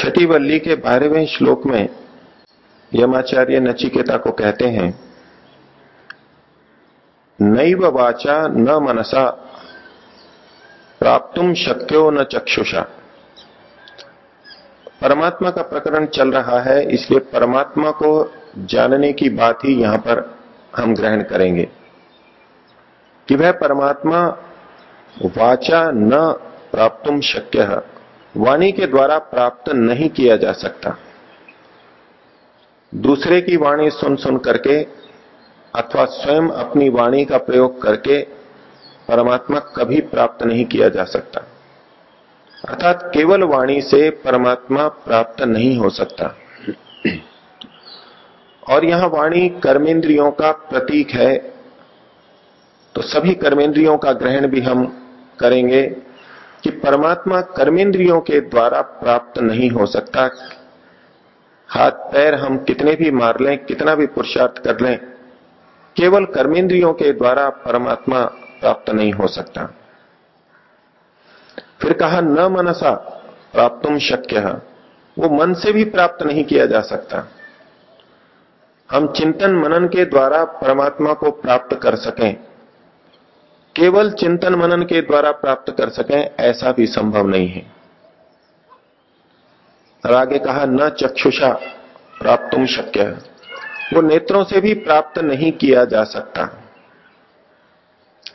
छठी वल्ली के बारहवें श्लोक में यमाचार्य नचिकेता को कहते हैं, नैव वाचा न मनसा प्राप्तुम शक्यो न चक्षुषा। परमात्मा का प्रकरण चल रहा है, इसलिए परमात्मा को जानने की बात ही यहाँ पर हम ग्रहण करेंगे कि वह परमात्मा, वाचा न प्राप्तुम शक्य। वाणी के द्वारा प्राप्त नहीं किया जा सकता। दूसरे की वाणी सुन सुन करके अथवा स्वयं अपनी वाणी का प्रयोग करके परमात्मा कभी प्राप्त नहीं किया जा सकता। अर्थात केवल वाणी से परमात्मा प्राप्त नहीं हो सकता। और यहाँ वाणी कर्मेंद्रियों का प्रतीक है तो सभी कर्मेंद्रियों का ग्रहण भी हम करेंगे। कि परमात्मा कर्मेंद्रियों के द्वारा प्राप्त नहीं हो सकता। हाथ, पैर हम कितने भी मार लें, कितना भी पुरुषार्थ कर लें, केवल कर्मेंद्रियों के द्वारा परमात्मा प्राप्त नहीं हो सकता। फिर कहा, न मनसा प्राप्तुम शक्य। है वो मन से भी प्राप्त नहीं किया जा सकता। हम चिंतन मनन के द्वारा परमात्मा को प्राप्त कर सकें। केवल चिंतन मनन के द्वारा प्राप्त कर सकें, ऐसा भी संभव नहीं है। और आगे कहा, न चक्षुषा, प्राप्त शक्य। वो नेत्रों से भी प्राप्त नहीं किया जा सकता।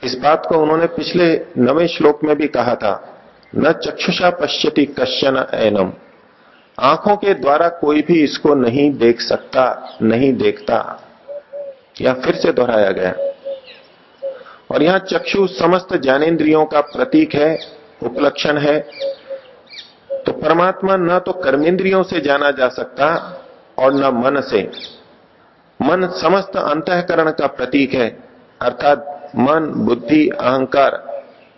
इस बात को उन्होंने पिछले नवे श्लोक में भी कहा था, न चक्षुषा पश्यति कश्चन एनम। आँखों के द्वारा कोई भी इसको नहीं देख सकता, नहीं देखता, या फिर से दोहराया गया। और यहाँ चक्षु समस्त ज्ञानेन्द्रियों का प्रतीक है, उपलक्षण है। तो परमात्मा न तो कर्मेंद्रियों से जाना जा सकता और न मन से। मन समस्त अंतकरण का प्रतीक है, अर्थात मन, बुद्धि, अहंकार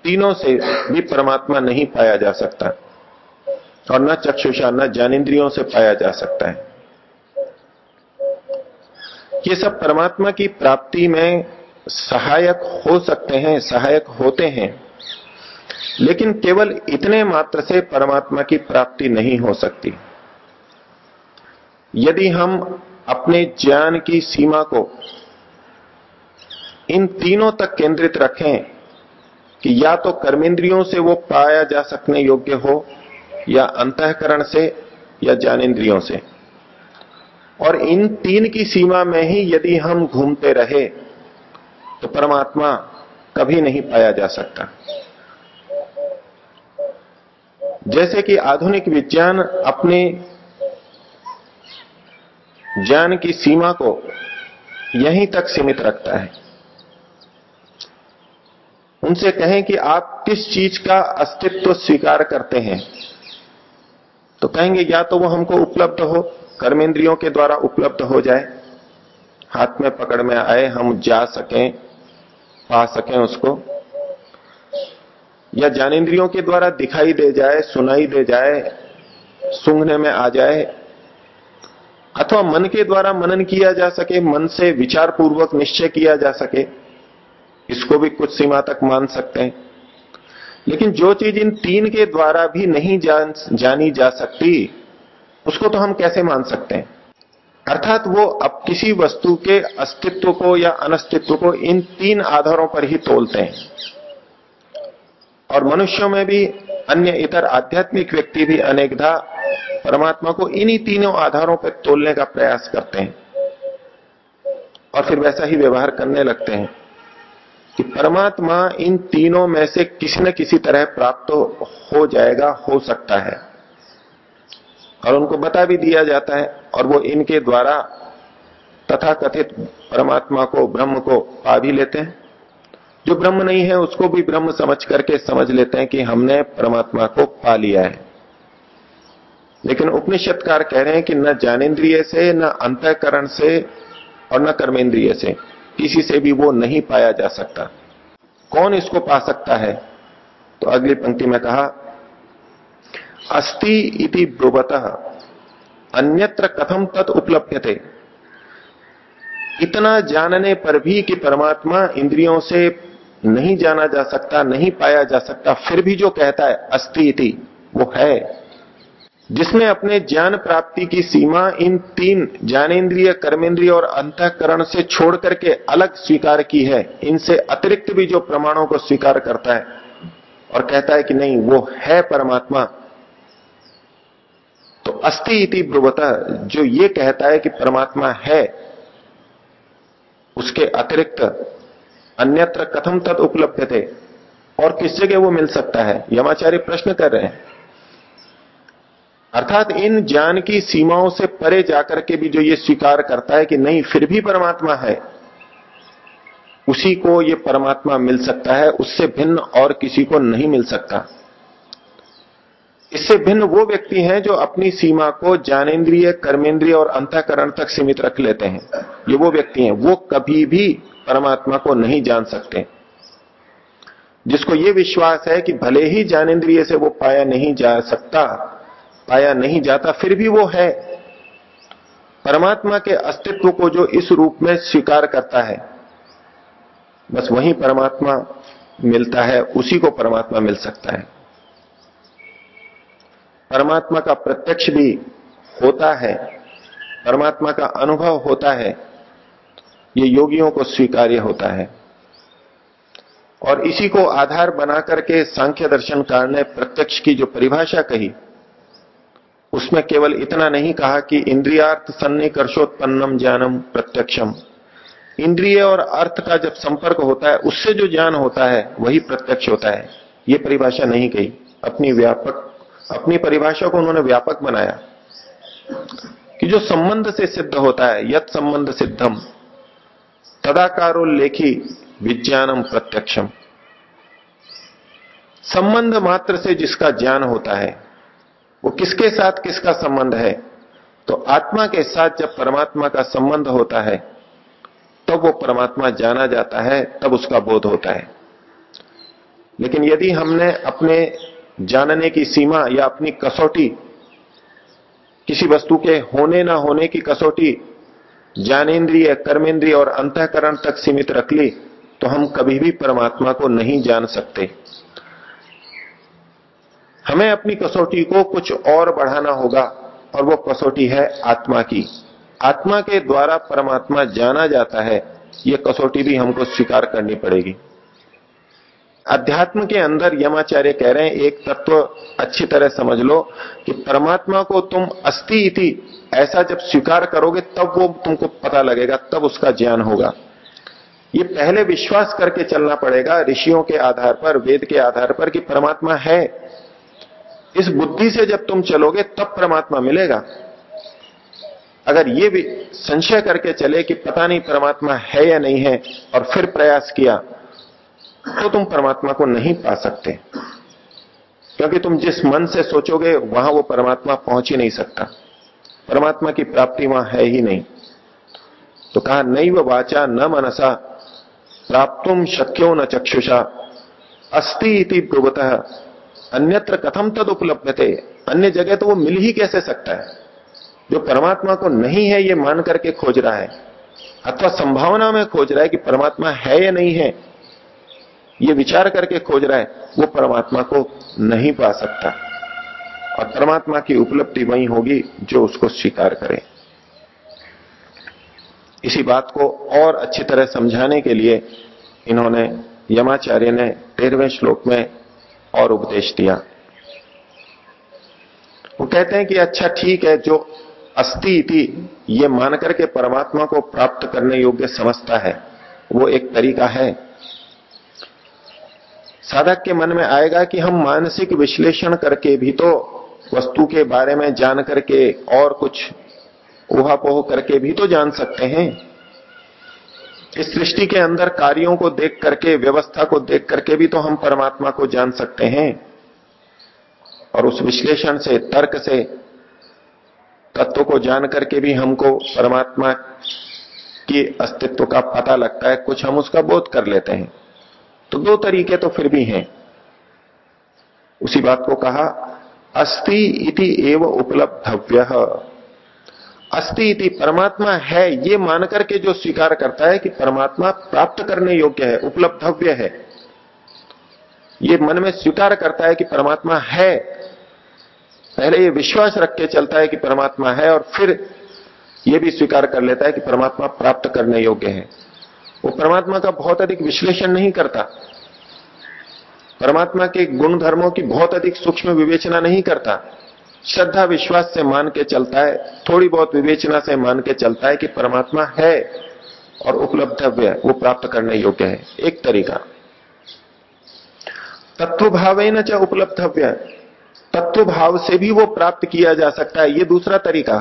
तीनों से भी परमात्मा नहीं पाया जा सकता। और न चक्षुषा, न ज्ञानेन्द्रियों से पाया जा सकता है। ये सब परमात्मा की प्राप्ति में सहायक हो सकते हैं, सहायक होते हैं, लेकिन केवल इतने मात्र से परमात्मा की प्राप्ति नहीं हो सकती। यदि हम अपने ज्ञान की सीमा को इन तीनों तक केंद्रित रखें कि या तो कर्मेंद्रियों से वो पाया जा सकने योग्य हो, या अंतकरण से, या ज्ञानेन्द्रियों से। और इन तीन की सीमा में ही यदि हम घूमते रहे तो परमात्मा कभी नहीं पाया जा सकता। जैसे कि आधुनिक विज्ञान अपने ज्ञान की सीमा को यहीं तक सीमित रखता है। उनसे कहें कि आप किस चीज़ का अस्तित्व स्वीकार करते हैं तो कहेंगे, या तो वो हमको उपलब्ध हो, कर्मेंद्रियों के द्वारा उपलब्ध हो जाए, हाथ में पकड़ में आए, हम जा सकें पा सकें उसको। या ज्ञानेन्द्रियों के द्वारा दिखाई दे जाए, सुनाई दे जाए, सूंघने में आ जाए, अथवा मन के द्वारा मनन किया जा सके, मन से विचार पूर्वक निश्चय किया जा सके, इसको भी कुछ सीमा तक मान सकते हैं। लेकिन जो चीज़ इन तीन के द्वारा भी नहीं जान, जानी जा सकती, उसको तो हम कैसे मान सकते हैं? अर्थात वो अब किसी वस्तु के अस्तित्व को या अनस्तित्व को इन तीन आधारों पर ही तोलते हैं। और मनुष्यों में भी अन्य इतर आध्यात्मिक व्यक्ति भी अनेकधा परमात्मा को इन्हीं तीनों आधारों पर तोलने का प्रयास करते हैं। और फिर वैसा ही व्यवहार करने लगते हैं कि परमात्मा इन तीनों में से किसी न किसी तरह प्राप्त हो जाएगा, हो सकता है। और उनको बता भी दिया जाता है और वो इनके द्वारा तथा कथित परमात्मा को, ब्रह्म को पा भी लेते हैं। जो ब्रह्म नहीं है, उसको भी ब्रह्म समझ करके समझ लेते हैं कि हमने परमात्मा को पा लिया है। लेकिन उपनिषदकार कह रहे हैं कि न ज्ञानेन्द्रिय से, न अंतकरण से और न कर्मेंद्रिय से, किसी से भी वो नहीं पाया जा सकता। कौन इसको पा सकता है? तो अगली पंक्ति में कहा अस्ति इति ब्रुवत। अन्यत्र कथम तत् उपलब्ध इतना जानने पर भी कि परमात्मा इंद्रियों से नहीं जाना जा सकता, नहीं पाया जा सकता, फिर भी जो कहता है, अस्ति इति, वो है। जिसने अपने ज्ञान प्राप्ति की सीमा इन तीन ज्ञानेन्द्रिय, कर्मेंद्रिय और अंतकरण से छोड़ करके अलग स्वीकार की है, इनसे अतिरिक्त भी जो प्रमाणों को स्वीकार करता है और कहता है कि नहीं, वो है परमात्मा अस्थि इति ब्रुवता, जो ये कहता है कि परमात्मा है, उसके अतिरिक्त अन्यत्र कथम तद उपलब्ध थे और किस जगह वो मिल सकता है? यमाचार्य प्रश्न कर रहे हैं। अर्थात इन ज्ञान की सीमाओं से परे जाकर के भी जो ये स्वीकार करता है कि नहीं, फिर भी परमात्मा है, उसी को ये परमात्मा मिल सकता है, उससे भिन्न और किसी को नहीं मिल सकता। इससे भिन्न वो व्यक्ति हैं जो अपनी सीमा को ज्ञानेन्द्रिय, कर्मेंद्रिय और अंतकरण तक सीमित रख लेते हैं। ये वो व्यक्ति हैं। वो कभी भी परमात्मा को नहीं जान सकते। जिसको ये विश्वास है कि भले ही ज्ञानेन्द्रिय से वो पाया नहीं जा सकता, पाया नहीं जाता, फिर भी वो है। परमात्मा के अस्तित्व को जो इस रूप में स्वीकार करता है, बस वही परमात्मा मिलता है, उसी को परमात्मा मिल सकता है। परमात्मा का प्रत्यक्ष भी होता है, परमात्मा का अनुभव होता है, ये योगियों को स्वीकार्य होता है। और इसी को आधार बना करके सांख्य दर्शन दर्शनकार ने प्रत्यक्ष की जो परिभाषा कही, उसमें केवल इतना नहीं कहा कि इंद्रियार्थ सन्निकर्षोत्पन्नम ज्ञानम प्रत्यक्षम। इंद्रिय और अर्थ का जब संपर्क होता है, उससे जो ज्ञान होता है, वही प्रत्यक्ष होता है। ये परिभाषा नहीं कही, अपनी व्यापक अपनी परिभाषा को उन्होंने व्यापक बनाया कि जो संबंध से सिद्ध होता है, यत संबंध सिद्धम तदाकारोल्लेखी विज्ञानम प्रत्यक्षम। संबंध मात्र से जिसका ज्ञान होता है, वो किसके साथ किसका संबंध है तो आत्मा के साथ जब परमात्मा का संबंध होता है, तब तो वो परमात्मा जाना जाता है, तब उसका बोध होता है। लेकिन यदि हमने अपने जानने की सीमा या अपनी कसौटी, किसी वस्तु के होने ना होने की कसौटी, ज्ञानेन्द्रिय, कर्मेंद्रिय और अंतकरण तक सीमित रख ली तो हम कभी भी परमात्मा को नहीं जान सकते। हमें अपनी कसौटी को कुछ और बढ़ाना होगा, और वो कसौटी है आत्मा की। आत्मा के द्वारा परमात्मा जाना जाता है, ये कसौटी भी हमको स्वीकार करनी पड़ेगी। अध्यात्म के अंदर यमाचार्य कह रहे हैं, एक तत्व अच्छी तरह समझ लो कि परमात्मा को तुम अस्थि इति ऐसा जब स्वीकार करोगे, तब वो तुमको पता लगेगा, तब उसका ज्ञान होगा। ये पहले विश्वास करके चलना पड़ेगा ऋषियों के आधार पर, वेद के आधार पर कि परमात्मा है। इस बुद्धि से जब तुम चलोगे, तब परमात्मा मिलेगा। अगर ये भी संशय करके चले कि पता नहीं परमात्मा है या नहीं है, और फिर प्रयास किया तो तुम परमात्मा को नहीं पा सकते। क्योंकि तुम जिस मन से सोचोगे, वहाँ वो परमात्मा पहुँच ही नहीं सकता। परमात्मा की प्राप्ति वहाँ है ही नहीं। तो कहा नहीं वो वाचा, न मनसा प्राप्तुम शक्यो न चक्षुषा। अस्ति इति ब्रुवतः। अन्यत्र कथम तद उपलब्ध थे अन्य जगह तो वो मिल ही कैसे सकता है? जो परमात्मा को नहीं है, ये मान करके खोज रहा है। अथवा संभावना में खोज रहा है कि परमात्मा है या नहीं है। ये विचार करके खोज रहा है, वो परमात्मा को नहीं पा सकता। और परमात्मा की उपलब्धि वही होगी जो उसको स्वीकार करे। इसी बात को और अच्छी तरह समझाने के लिए इन्होंने यमाचार्य ने तेरहवें श्लोक में और उपदेश दिया। वो कहते हैं कि अच्छा ठीक है, जो अस्थि थी ये मान करके परमात्मा को प्राप्त करने योग्य समझता है, वो एक तरीका है। साधक के मन में आएगा कि हम मानसिक विश्लेषण करके भी तो वस्तु के बारे में जान करके और कुछ उहापोह करके भी तो जान सकते हैं। इस सृष्टि के अंदर कार्यों को देख करके, व्यवस्था को देख करके भी तो हम परमात्मा को जान सकते हैं। और उस विश्लेषण से, तर्क से, तत्व को जान करके भी हमको परमात्मा के अस्तित्व का पता लगता है। कुछ हम उसका बोध कर लेते हैं। तो दो तरीके तो फिर भी हैं। उसी बात को कहा, अस्ति इति एव उपलब्धव्य। अस्ति इति परमात्मा है, ये मान करके जो स्वीकार करता है कि परमात्मा प्राप्त करने योग्य है, उपलब्धव्य है। ये मन में स्वीकार करता है कि परमात्मा है। पहले ये विश्वास रख के चलता है कि परमात्मा है और फिर ये भी स्वीकार कर लेता है कि परमात्मा प्राप्त करने योग्य है। वो परमात्मा का बहुत अधिक विश्लेषण नहीं करता। परमात्मा के गुण धर्मों की बहुत अधिक सूक्ष्म विवेचना नहीं करता। श्रद्धा विश्वास से मान के चलता है, थोड़ी बहुत विवेचना से मान के चलता है कि परमात्मा है और उपलब्धव्य वो प्राप्त करने योग्य है। एक तरीका। तत्व भाव न चाहे उपलब्धव्य। तत्व भाव से भी वो प्राप्त किया जा सकता है, ये दूसरा तरीका।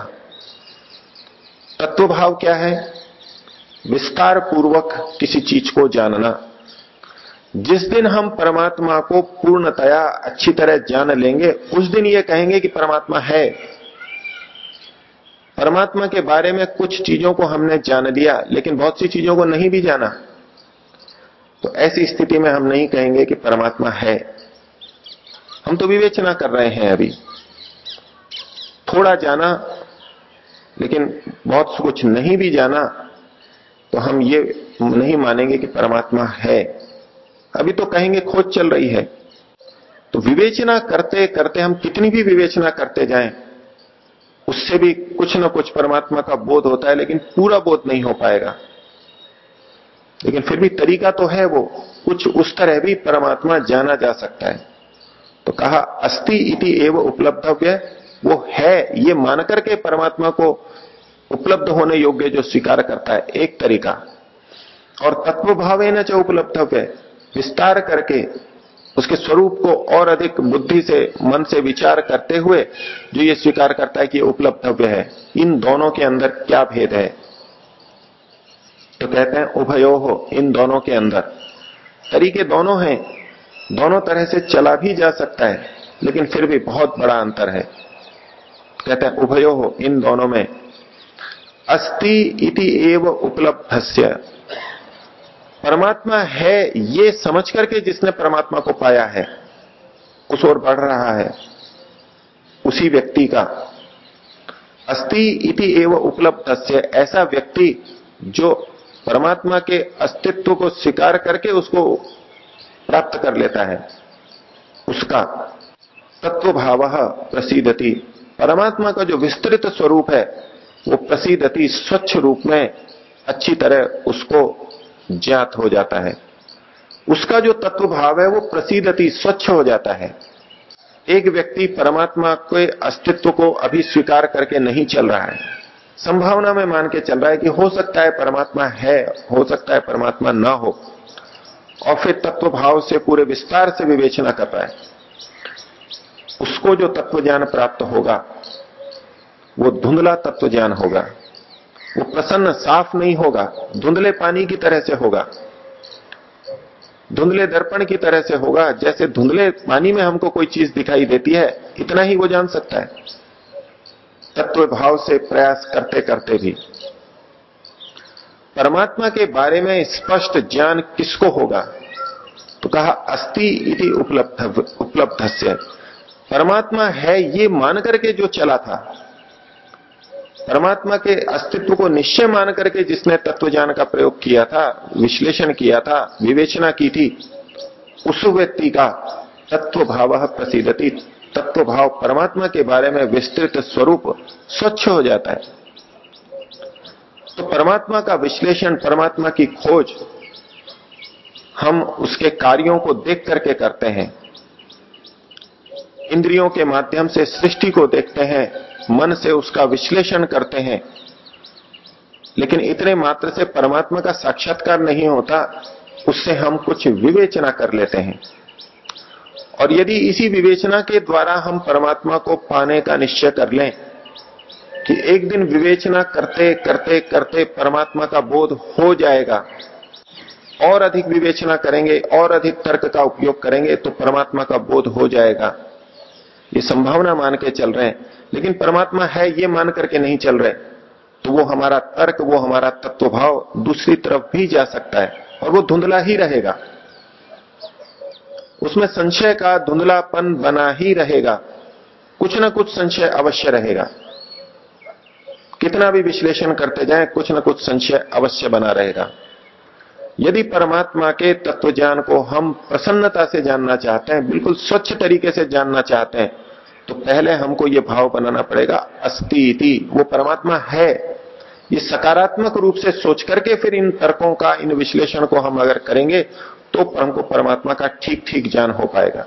तत्व भाव क्या है? विस्तार पूर्वक किसी चीज़ को जानना। जिस दिन हम परमात्मा को पूर्णतया अच्छी तरह जान लेंगे, उस दिन ये कहेंगे कि परमात्मा है। परमात्मा के बारे में कुछ चीज़ों को हमने जान लिया, लेकिन बहुत सी चीज़ों को नहीं भी जाना। तो ऐसी स्थिति में हम नहीं कहेंगे कि परमात्मा है। हम तो विवेचना कर रहे हैं अभी। थोड़ा जाना, लेकिन बहुत कुछ नहीं भी जाना तो हम ये नहीं मानेंगे कि परमात्मा है। अभी तो कहेंगे खोज चल रही है। तो विवेचना करते करते हम कितनी भी विवेचना करते जाएँ, उससे भी कुछ ना कुछ परमात्मा का बोध होता है, लेकिन पूरा बोध नहीं हो पाएगा। लेकिन फिर भी तरीका तो है वो, कुछ उस तरह भी परमात्मा जाना जा सकता है। तो कहा, अस्ति इति एवं उपलब्धव्य, वो है, ये मान करके परमात्मा को उपलब्ध होने योग्य जो स्वीकार करता है, एक तरीका। और तत्व भाव है न चाहे उपलब्धव्य विस्तार करके उसके स्वरूप को और अधिक बुद्धि से, मन से विचार करते हुए जो ये स्वीकार करता है कि उपलब्धव्य है, इन दोनों के अंदर क्या भेद है? तो कहते हैं, उभयो हो, इन दोनों के अंदर। तरीके दोनों हैं, दोनों तरह से चला भी जा सकता है, लेकिन फिर भी बहुत बड़ा अंतर है। कहते हैं, उभयो हो, इन दोनों में अस्ति इति एव उपलब्धस्य। परमात्मा है, ये समझ करके जिसने परमात्मा को पाया है, उस ओर बढ़ रहा है, उसी व्यक्ति का। अस्ति इति एव उपलब्धस्य, ऐसा व्यक्ति जो परमात्मा के अस्तित्व को स्वीकार करके उसको प्राप्त कर लेता है, उसका तत्व भाव प्रसिद्धति परमात्मा का जो विस्तृत स्वरूप है वो प्रसिद्धति स्वच्छ रूप में अच्छी तरह उसको ज्ञात हो जाता है। उसका जो तत्व भाव है, वो प्रसिद्धति स्वच्छ हो जाता है। एक व्यक्ति परमात्मा के अस्तित्व को अभी स्वीकार करके नहीं चल रहा है। संभावना में मान के चल रहा है कि हो सकता है परमात्मा है, हो सकता है परमात्मा ना हो। और फिर तत्व भाव से पूरे विस्तार से विवेचना कर रहा है। उसको जो तत्व ज्ञान प्राप्त होगा वो धुंधला तत्व ज्ञान होगा। वो प्रसन्न, साफ़ नहीं होगा। धुंधले पानी की तरह से होगा। धुंधले दर्पण की तरह से होगा। जैसे धुंधले पानी में हमको कोई चीज़ दिखाई देती है, इतना ही वो जान सकता है। तत्व भाव से प्रयास करते करते भी। परमात्मा के बारे में स्पष्ट ज्ञान किसको होगा? तो कहा, अस्ति इति उपलब्ध उपलब्ध परमात्मा है ये मान करके जो चला था। परमात्मा के अस्तित्व को निश्चय मान करके जिसने तत्व ज्ञान का प्रयोग किया था, विश्लेषण किया था, विवेचना की थी, उस व्यक्ति का तत्व भाव प्रसिद्धति तत्व भाव परमात्मा के बारे में विस्तृत स्वरूप स्वच्छ हो जाता है। तो परमात्मा का विश्लेषण, परमात्मा की खोज हम उसके कार्यों को देख करके करते हैं। इंद्रियों के माध्यम से सृष्टि को देखते हैं। मन से उसका विश्लेषण करते हैं। लेकिन इतने मात्र से परमात्मा का साक्षात्कार नहीं होता, उससे हम कुछ विवेचना कर लेते हैं। और यदि इसी विवेचना के द्वारा हम परमात्मा को पाने का निश्चय कर लें कि एक दिन विवेचना करते करते करते परमात्मा का बोध हो जाएगा, और अधिक विवेचना करेंगे, और अधिक तर्क का उपयोग करेंगे तो परमात्मा का बोध हो जाएगा। ये संभावना मान के चल रहे हैं। लेकिन परमात्मा है, ये मान करके नहीं चल रहे। तो वो हमारा तर्क, वो हमारा तत्वभाव दूसरी तरफ़ भी जा सकता है और वो धुंधला ही रहेगा। उसमें संशय का धुंधलापन बना ही रहेगा। कुछ ना कुछ संशय अवश्य रहेगा। कितना भी विश्लेषण करते जाएँ, कुछ ना कुछ संशय अवश्य बना रहेगा। यदि परमात्मा के तत्व ज्ञान को हम प्रसन्नता से जानना चाहते हैं, बिल्कुल स्वच्छ तरीके से जानना चाहते हैं तो पहले हमको ये भाव बनाना पड़ेगा, अस्ति वो परमात्मा है। ये सकारात्मक रूप से सोच करके फिर इन तर्कों का, इन विश्लेषण को हम अगर करेंगे तो हमको परमात्मा का ठीक ठीक ज्ञान हो पाएगा।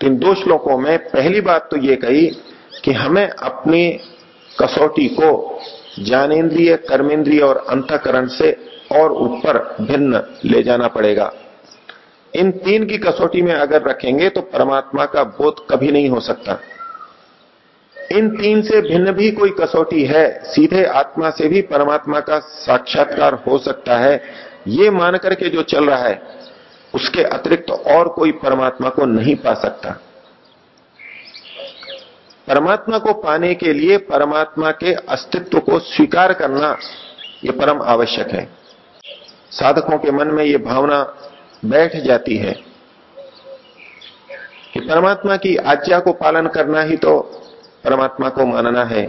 तो इन दो श्लोकों में पहली बात तो ये कही कि हमें अपनी कसौटी को ज्ञानेन्द्रिय कर्मेंद्रिय और अंतकरण से और ऊपर भिन्न ले जाना पड़ेगा। इन तीन की कसौटी में अगर रखेंगे तो परमात्मा का बोध कभी नहीं हो सकता। इन तीन से भिन्न भी कोई कसौटी है, सीधे आत्मा से भी परमात्मा का साक्षात्कार हो सकता है। ये मान करके जो चल रहा है, उसके अतिरिक्त और कोई परमात्मा को नहीं पा सकता। परमात्मा को पाने के लिए परमात्मा के अस्तित्व को स्वीकार करना यह परम आवश्यक है। साधकों के मन में यह भावना बैठ जाती है कि परमात्मा की आज्ञा को पालन करना ही तो परमात्मा को मानना है।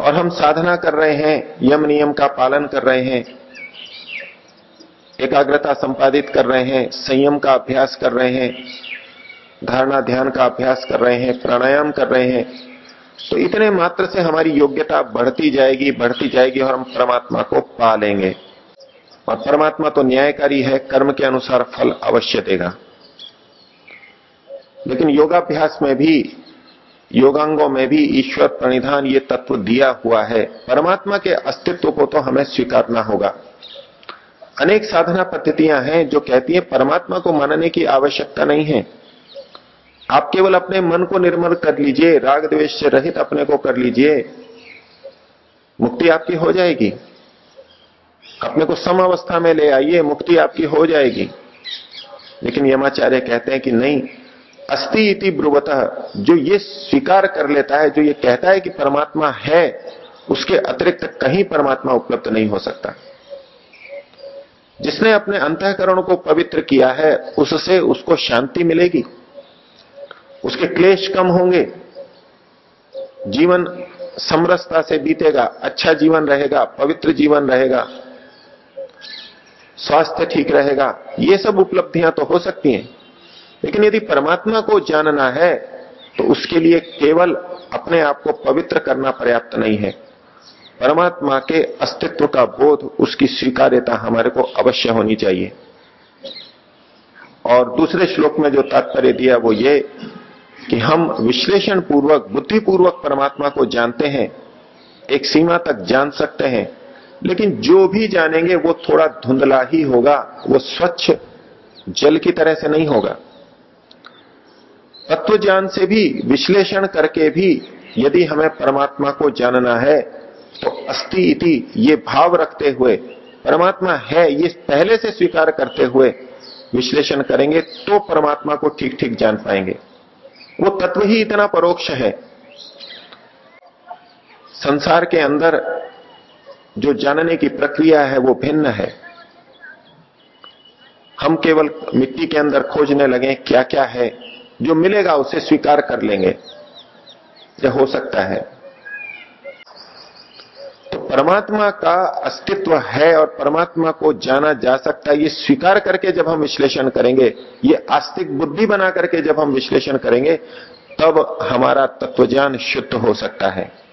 और हम साधना कर रहे हैं, यम नियम का पालन कर रहे हैं, एकाग्रता संपादित कर रहे हैं, संयम का अभ्यास कर रहे हैं, धारणा ध्यान का अभ्यास कर रहे हैं, प्राणायाम कर रहे हैं तो इतने मात्र से हमारी योग्यता बढ़ती जाएगी बढ़ती जाएगी और हम परमात्मा को पा लेंगे। और परमात्मा तो न्यायकारी है, कर्म के अनुसार फल अवश्य देगा। लेकिन योगाभ्यास में भी, योगांगों में भी ईश्वर प्रणिधान ये तत्व दिया हुआ है। परमात्मा के अस्तित्व को तो हमें स्वीकारना होगा। अनेक साधना पद्धतियाँ हैं जो कहती हैं, परमात्मा को मानने की आवश्यकता नहीं है। आप केवल अपने मन को निर्मल कर लीजिए, राग द्वेष से रहित अपने को कर लीजिए, मुक्ति आपकी हो जाएगी। अपने को सम अवस्था में ले आइए, मुक्ति आपकी हो जाएगी। लेकिन यमाचार्य कहते हैं कि नहीं, अस्ति इति ब्रुवतः, जो ये स्वीकार कर लेता है, जो ये कहता है कि परमात्मा है, उसके अतिरिक्त कहीं परमात्मा उपलब्ध नहीं हो सकता। जिसने अपने अंतकरण को पवित्र किया है, उससे उसको शांति मिलेगी, उसके क्लेश कम होंगे, जीवन समरसता से बीतेगा अच्छा जीवन रहेगा, पवित्र जीवन रहेगा। स्वास्थ्य ठीक रहेगा। ये सब उपलब्धियाँ तो हो सकती हैं। लेकिन यदि परमात्मा को जानना है तो उसके लिए केवल अपने आप को पवित्र करना पर्याप्त नहीं है। परमात्मा के अस्तित्व का बोध उसकी स्वीकार्यता हमारे को अवश्य होनी चाहिए। और दूसरे श्लोक में जो तात्पर्य दिया, वो ये कि हम विश्लेषण पूर्वक बुद्धिपूर्वक परमात्मा को जानते हैं, एक सीमा तक जान सकते हैं। लेकिन जो भी जानेंगे, वो थोड़ा धुंधला ही होगा, वो स्वच्छ जल की तरह से नहीं होगा। तत्व ज्ञान से भी, विश्लेषण करके भी यदि हमें परमात्मा को जानना है तो अस्थि इति, ये भाव रखते हुए, परमात्मा है, ये पहले से स्वीकार करते हुए विश्लेषण करेंगे तो परमात्मा को ठीक ठीक जान पाएँगे। वो तत्व ही इतना परोक्ष है। संसार के अंदर जो जानने की प्रक्रिया है वो भिन्न है। हम केवल मिट्टी के अंदर खोजने लगे क्या क्या है। जो मिलेगा उसे स्वीकार कर लेंगे। यह हो सकता है। तो परमात्मा का अस्तित्व है और परमात्मा को जाना जा सकता है। ये स्वीकार करके जब हम विश्लेषण करेंगे, ये आस्तिक बुद्धि बना करके जब हम विश्लेषण करेंगे, तब हमारा तत्वज्ञान शुद्ध हो सकता है।